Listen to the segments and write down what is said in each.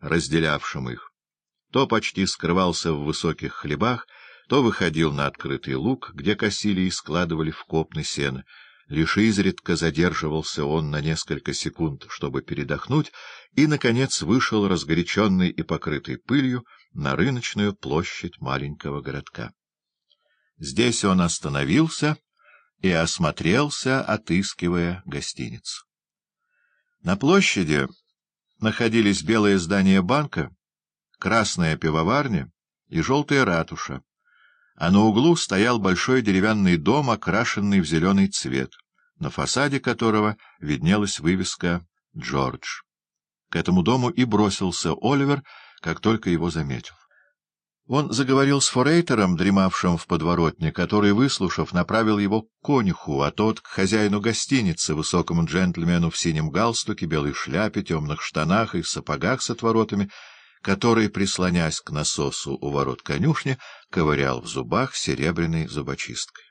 разделявшим их, то почти скрывался в высоких хлебах, то выходил на открытый луг, где косили и складывали в копны сена. Лишь изредка задерживался он на несколько секунд, чтобы передохнуть, и, наконец, вышел разгоряченный и покрытый пылью на рыночную площадь маленького городка. Здесь он остановился и осмотрелся, отыскивая гостиницу. На площади находились белое здание банка, красная пивоварня и желтая ратуша, а на углу стоял большой деревянный дом, окрашенный в зеленый цвет, на фасаде которого виднелась вывеска «Джордж». К этому дому и бросился Оливер, как только его заметил. Он заговорил с форейтером, дремавшим в подворотне, который, выслушав, направил его к конюху, а тот — к хозяину гостиницы, высокому джентльмену в синем галстуке, белой шляпе, темных штанах и сапогах с отворотами, который, прислонясь к насосу у ворот конюшни, ковырял в зубах серебряной зубочисткой.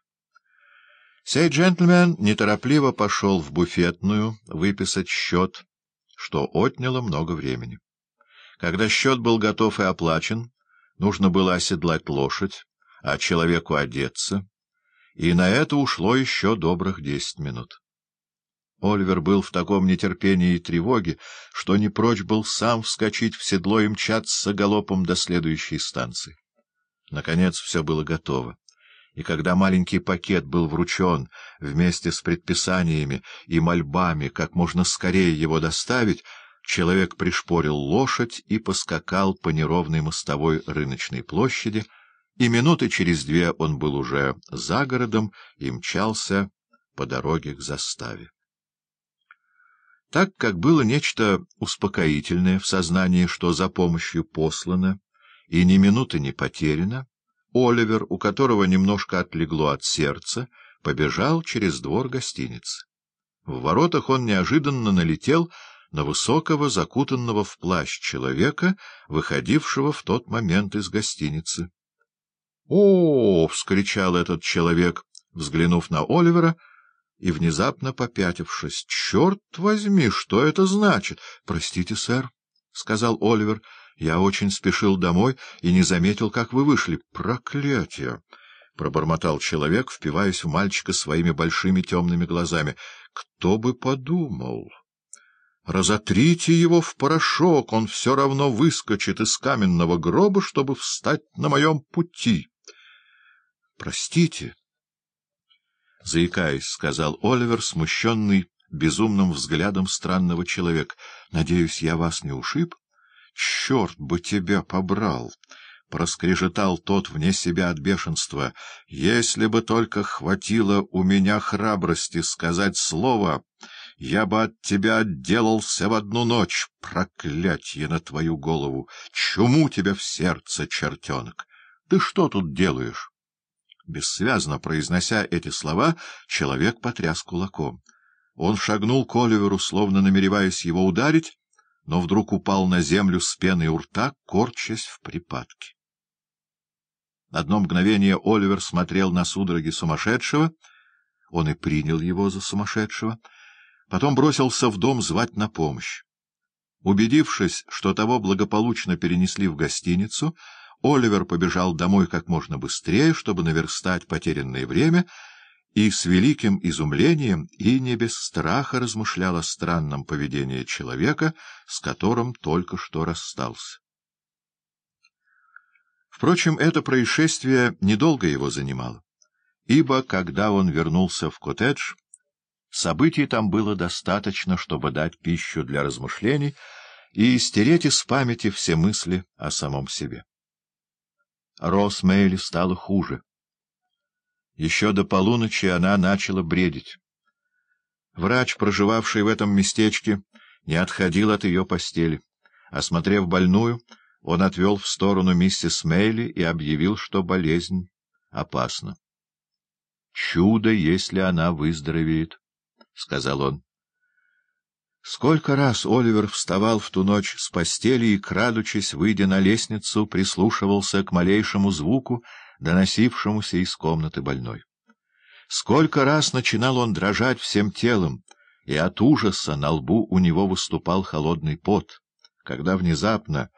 Сей джентльмен неторопливо пошел в буфетную выписать счет, что отняло много времени. Когда счет был готов и оплачен, Нужно было оседлать лошадь, а человеку одеться, и на это ушло еще добрых десять минут. Оливер был в таком нетерпении и тревоге, что не прочь был сам вскочить в седло и мчаться галопом до следующей станции. Наконец все было готово, и когда маленький пакет был вручен вместе с предписаниями и мольбами как можно скорее его доставить, Человек пришпорил лошадь и поскакал по неровной мостовой рыночной площади, и минуты через две он был уже за городом и мчался по дороге к заставе. Так как было нечто успокоительное в сознании, что за помощью послано и ни минуты не потеряно, Оливер, у которого немножко отлегло от сердца, побежал через двор гостиницы. В воротах он неожиданно налетел на высокого, закутанного в плащ человека, выходившего в тот момент из гостиницы. «О — вскричал этот человек, взглянув на Оливера и внезапно попятившись. — Черт возьми, что это значит? — Простите, сэр, — сказал Оливер, — я очень спешил домой и не заметил, как вы вышли. — Проклятие! — пробормотал человек, впиваясь в мальчика своими большими темными глазами. — Кто бы подумал... Разотрите его в порошок, он все равно выскочит из каменного гроба, чтобы встать на моем пути. — Простите, — заикаясь, сказал Оливер, смущенный безумным взглядом странного человека. — Надеюсь, я вас не ушиб? — Черт бы тебя побрал! — проскрежетал тот вне себя от бешенства. — Если бы только хватило у меня храбрости сказать слово я бы от тебя отделался в одну ночь, проклятье на твою голову! Чуму тебя в сердце, чертенок! Ты что тут делаешь? Бессвязно произнося эти слова, человек потряс кулаком. Он шагнул к Оливеру, словно намереваясь его ударить, но вдруг упал на землю с пеной у рта, корчась в припадке. Одно мгновение Оливер смотрел на судороги сумасшедшего, он и принял его за сумасшедшего — Потом бросился в дом звать на помощь. Убедившись, что того благополучно перенесли в гостиницу, Оливер побежал домой как можно быстрее, чтобы наверстать потерянное время, и с великим изумлением и не без страха размышлял о странном поведении человека, с которым только что расстался. Впрочем, это происшествие недолго его занимало, ибо, когда он вернулся в коттедж, Событий там было достаточно, чтобы дать пищу для размышлений и стереть из памяти все мысли о самом себе. Рос Мейли стало хуже. Еще до полуночи она начала бредить. Врач, проживавший в этом местечке, не отходил от ее постели. Осмотрев больную, он отвел в сторону миссис Мейли и объявил, что болезнь опасна. Чудо, если она выздоровеет. — сказал он. Сколько раз Оливер вставал в ту ночь с постели и, крадучись, выйдя на лестницу, прислушивался к малейшему звуку, доносившемуся из комнаты больной. Сколько раз начинал он дрожать всем телом, и от ужаса на лбу у него выступал холодный пот. когда внезапно